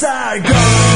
inside. Go. gone